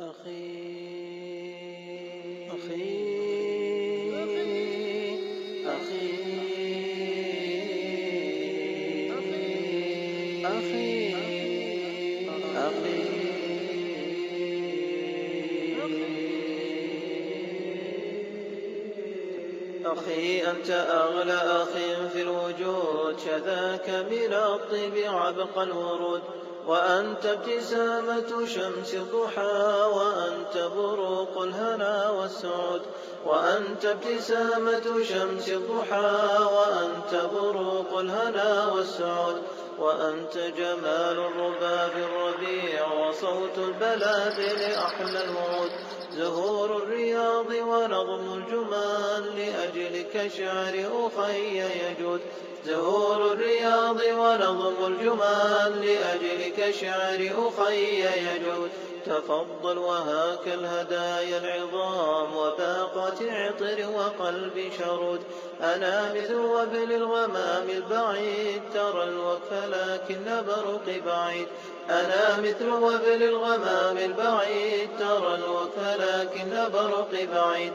أخي أخي أخي أخي أخي أنت أغلى أخ في الوجود شذاك من الطيب عبق الورود. وأنت ابتسامة شمس الضحى وأنت بروق الهنا والسعود. وأنت ابتسامة شمس الضحى وأنت بروق الهنا والسعود. وأنت جمال الرباب الربيع وصوت البلابل أحلى الوعود زهور الرياض ونظم الجمال لأجلك شعر أخي يجود زهور الرياض ونظم الجمال لأجلك شعر أخي يجود. تفضل وهاك الهدايا العظام وباقة عطر وقلب شرود. أنا مثل وبل الغمام البعيد ترى الوقف لكن برق بعيد أنا مثل وبل الغمام البعيد ترى الوقف لكن برق بعيد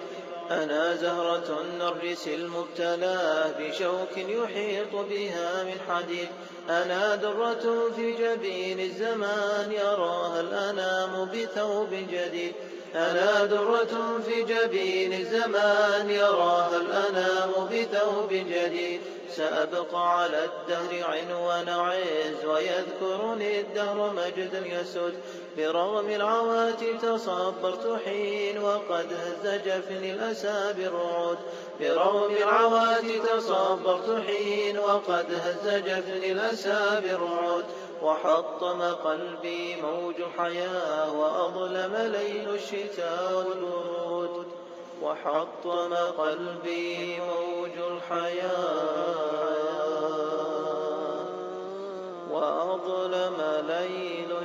أنا زهرة النرجس المبتلى بشوك يحيط بها من حديد. أنا درة في جبين الزمان يراها الأنام بثوب جديد. أنا درة في جبين الزمان يراها الأنام بثوب جديد. سأبقى على الدهر عنوان عز ويذكرني الدهر مجدا يسد برغم العواتي تصبرت حين وقد هز جفني الأسى بالرعود برغم العواتي تصبرت حين وقد هز جفني الأسى بالرعود وحطم قلبي موج الحياة وأظلم ليل الشتاء والورود وحطم قلبي موج الحياة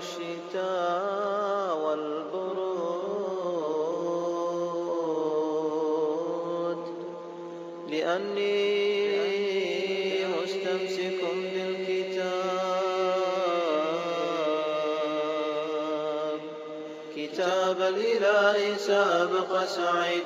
ليل الشتاء والبرود. لأني مستمسك بالكتاب. كتاب الإله سابق سعيد.